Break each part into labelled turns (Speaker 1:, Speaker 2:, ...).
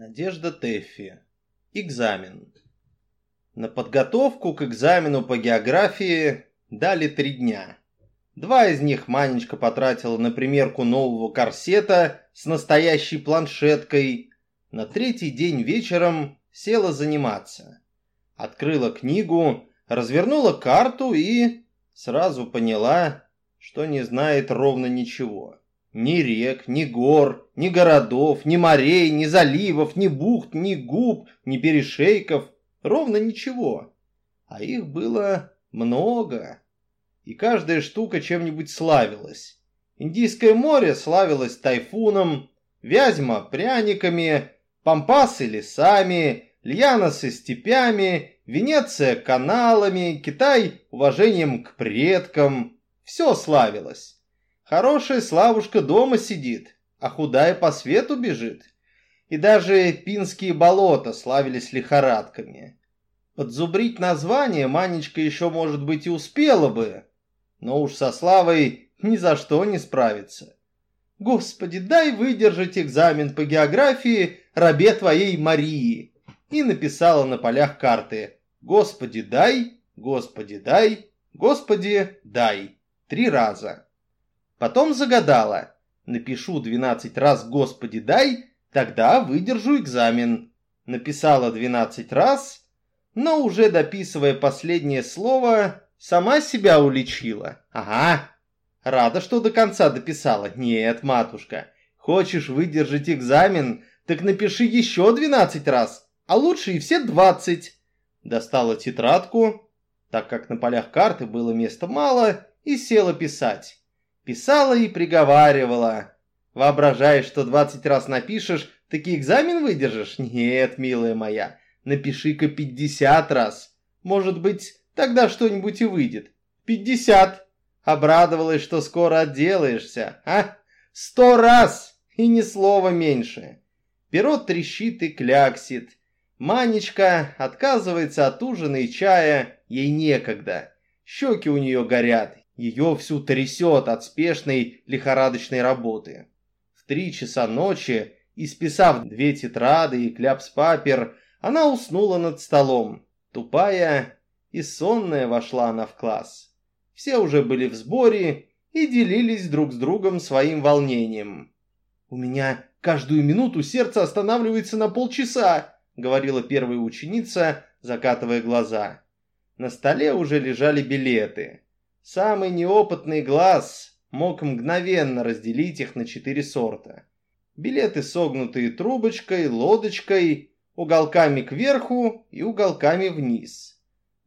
Speaker 1: Надежда Тэффи. Экзамен. На подготовку к экзамену по географии дали три дня. Два из них Манечка потратила на примерку нового корсета с настоящей планшеткой. На третий день вечером села заниматься. Открыла книгу, развернула карту и сразу поняла, что не знает ровно ничего. Ни рек, ни гор, ни городов, ни морей, ни заливов, ни бухт, ни губ, ни перешейков. Ровно ничего. А их было много. И каждая штука чем-нибудь славилась. Индийское море славилось тайфуном, Вязьма – пряниками, Пампасы – лесами, Льяносы – степями, Венеция – каналами, Китай – уважением к предкам. Все славилось. Хорошая Славушка дома сидит, а худая по свету бежит. И даже пинские болота славились лихорадками. Подзубрить название Манечка еще, может быть, и успела бы, но уж со Славой ни за что не справится. «Господи, дай выдержать экзамен по географии рабе твоей Марии!» И написала на полях карты «Господи, дай, Господи, дай, Господи, дай» три раза. Потом загадала. Напишу 12 раз «Господи, дай», тогда выдержу экзамен. Написала 12 раз, но уже дописывая последнее слово, сама себя уличила. Ага, рада, что до конца дописала. Нет, матушка, хочешь выдержать экзамен, так напиши еще 12 раз, а лучше и все 20. Достала тетрадку, так как на полях карты было места мало, и села писать. Писала и приговаривала. Воображаешь, что 20 раз напишешь, таки экзамен выдержишь? Нет, милая моя, напиши-ка 50 раз. Может быть, тогда что-нибудь и выйдет. 50. Обрадовалась, что скоро отделаешься, а? Сто раз! И ни слова меньше. Перо трещит и кляксит. Манечка отказывается от ужина и чая, ей некогда. Щеки у нее горят, ее всю трясет от спешной лихорадочной работы. В три часа ночи, исписав две тетрады и кляпс-папер, она уснула над столом. Тупая и сонная вошла она в класс. Все уже были в сборе и делились друг с другом своим волнением. «У меня каждую минуту сердце останавливается на полчаса», говорила первая ученица, закатывая глаза. На столе уже лежали билеты. Самый неопытный глаз мог мгновенно разделить их на четыре сорта. Билеты согнутые трубочкой, лодочкой, уголками кверху и уголками вниз.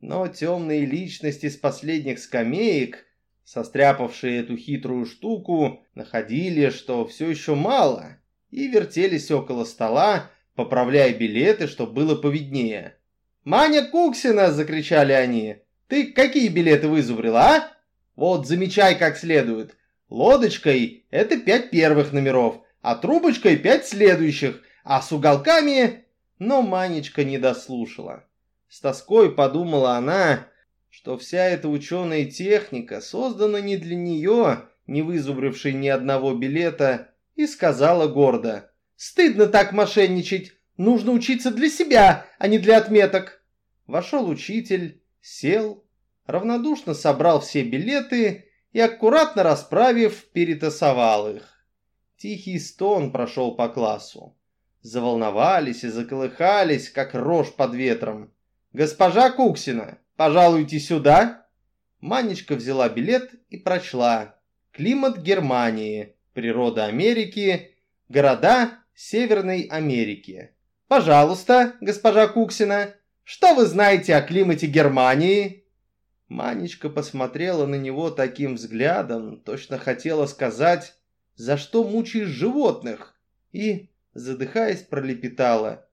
Speaker 1: Но темные личности с последних скамеек, состряпавшие эту хитрую штуку, находили, что все еще мало, и вертелись около стола, поправляя билеты, чтобы было повиднее. «Маня Куксина!» — закричали они. Ты какие билеты вызубрила, а? Вот, замечай как следует. Лодочкой это пять первых номеров, а трубочкой пять следующих, а с уголками... Но Манечка не дослушала. С тоской подумала она, что вся эта ученая техника создана не для нее, не вызубрившей ни одного билета, и сказала гордо. «Стыдно так мошенничать. Нужно учиться для себя, а не для отметок». Вошел учитель, сел, равнодушно собрал все билеты и, аккуратно расправив, перетасовал их. Тихий стон прошел по классу. Заволновались и заколыхались, как рожь под ветром. «Госпожа Куксина, пожалуйте сюда!» Манечка взяла билет и прочла. Климат Германии, природа Америки, города Северной Америки. «Пожалуйста, госпожа Куксина, что вы знаете о климате Германии?» Манечка посмотрела на него таким взглядом, точно хотела сказать, за что мучаешь животных, и, задыхаясь, пролепетала.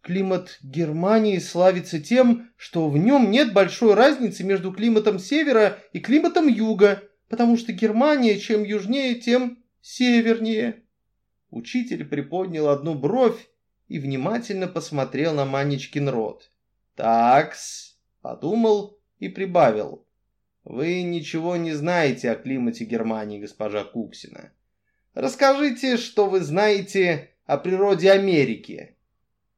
Speaker 1: Климат Германии славится тем, что в нем нет большой разницы между климатом севера и климатом юга, потому что Германия чем южнее, тем севернее. Учитель приподнял одну бровь и внимательно посмотрел на Манечкин рот. «Такс», — подумал и прибавил. «Вы ничего не знаете о климате Германии, госпожа Куксина. Расскажите, что вы знаете о природе Америки.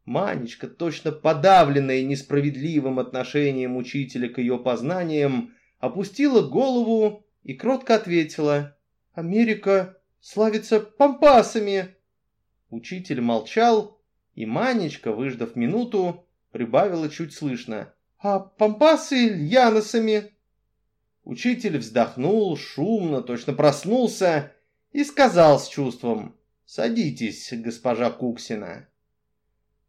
Speaker 1: Манечка, точно подавленная несправедливым отношением учителя к ее познаниям, опустила голову и кротко ответила «Америка славится пампасами!» Учитель молчал, и Манечка, выждав минуту, прибавила чуть слышно «А пампасы льяносами!» Учитель вздохнул шумно, точно проснулся и сказал с чувством «Садитесь, госпожа Куксина».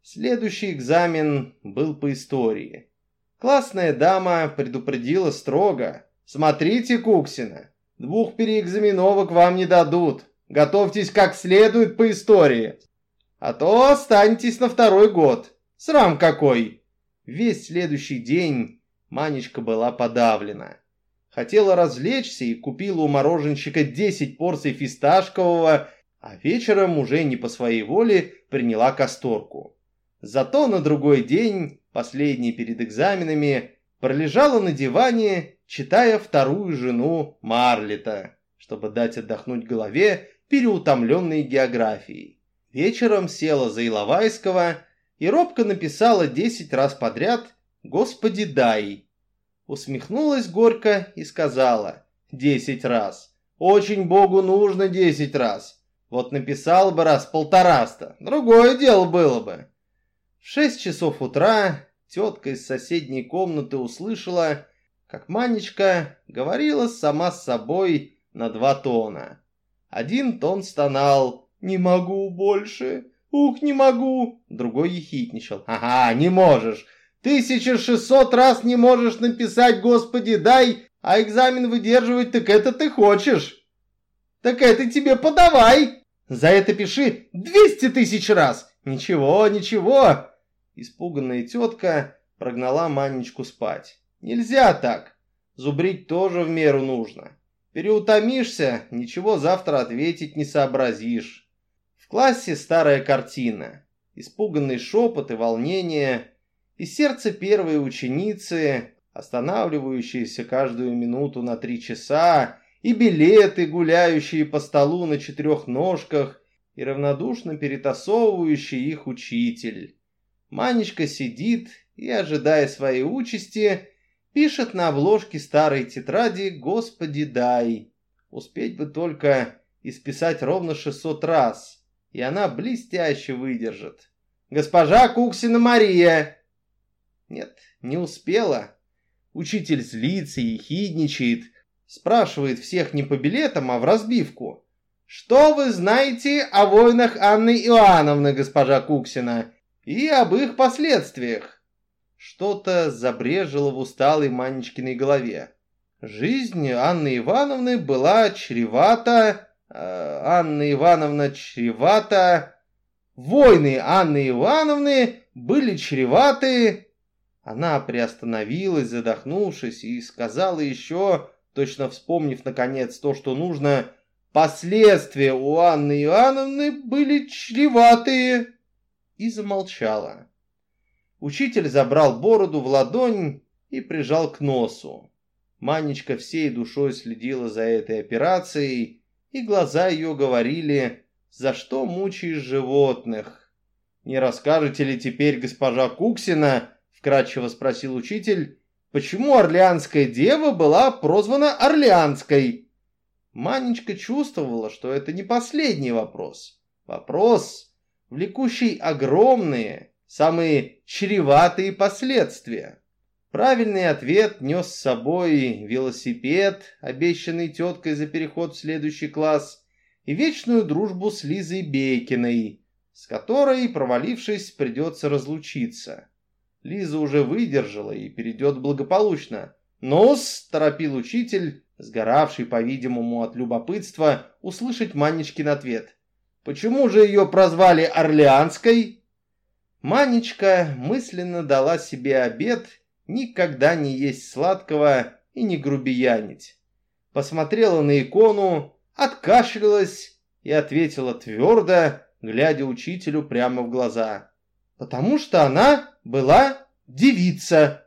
Speaker 1: Следующий экзамен был по истории. Классная дама предупредила строго. «Смотрите, Куксина, двух переэкзаменовок вам не дадут. Готовьтесь как следует по истории. А то останетесь на второй год. Срам какой!» Весь следующий день Манечка была подавлена. Хотела развлечься и купила у мороженщика 10 порций фисташкового, а вечером уже не по своей воле приняла касторку. Зато на другой день, последний перед экзаменами, пролежала на диване, читая вторую жену Марлета, чтобы дать отдохнуть голове, переутомленной географией. Вечером села за Иловайского и робко написала десять раз подряд «Господи, дай!». Усмехнулась горько и сказала «Десять раз! Очень Богу нужно десять раз! Вот написал бы раз полтораста, другое дело было бы!» В шесть часов утра тетка из соседней комнаты услышала, как Манечка говорила сама с собой на два тона. Один тон стонал «Не могу больше! Ух, не могу!» Другой ехидничал «Ага, не можешь! Тысяча шестьсот раз не можешь написать «Господи, дай!» А экзамен выдерживать, так это ты хочешь!» «Так это тебе подавай!» «За это пиши двести тысяч раз!» «Ничего, ничего!» Испуганная тетка прогнала Манечку спать. «Нельзя так. Зубрить тоже в меру нужно. Переутомишься, ничего завтра ответить не сообразишь». Классе старая картина. Испуганный шепот и волнение. И сердце первой ученицы, останавливающееся каждую минуту на три часа, и билеты, гуляющие по столу на четырех ножках, и равнодушно перетасовывающий их учитель. Манечка сидит и, ожидая своей участи, пишет на обложке старой тетради «Господи, дай». Успеть бы только исписать ровно 600 раз, и она блестяще выдержит. «Госпожа Куксина Мария!» Нет, не успела. Учитель злится и хидничает, спрашивает всех не по билетам, а в разбивку. «Что вы знаете о войнах Анны Иоанновны, госпожа Куксина?» и об их последствиях. Что-то забрежило в усталой Манечкиной голове. Жизнь Анны Ивановны была чревата... Э, Анна Ивановна чревата... Войны Анны Ивановны были чреваты... Она приостановилась, задохнувшись, и сказала еще, точно вспомнив наконец то, что нужно, «Последствия у Анны Иоанновны были чреватые» и замолчала. Учитель забрал бороду в ладонь и прижал к носу. Манечка всей душой следила за этой операцией, и глаза ее говорили, за что мучаешь животных. «Не расскажете ли теперь госпожа Куксина?» — вкратчиво спросил учитель. «Почему Орлеанская дева была прозвана Орлеанской?» Манечка чувствовала, что это не последний вопрос. Вопрос, влекущий огромные, самые чреватые последствия. Правильный ответ нес с собой велосипед, обещанный теткой за переход в следующий класс, и вечную дружбу с Лизой Бейкиной, с которой, провалившись, придется разлучиться. Лиза уже выдержала и перейдет благополучно. «Ну-с!» – торопил учитель, сгоравший, по-видимому, от любопытства, услышать Манечкин ответ – Почему же ее прозвали Орлеанской? Манечка мысленно дала себе обет никогда не есть сладкого и не грубиянить. Посмотрела на икону, откашлялась и ответила твердо, глядя учителю прямо в глаза. «Потому что она была девица».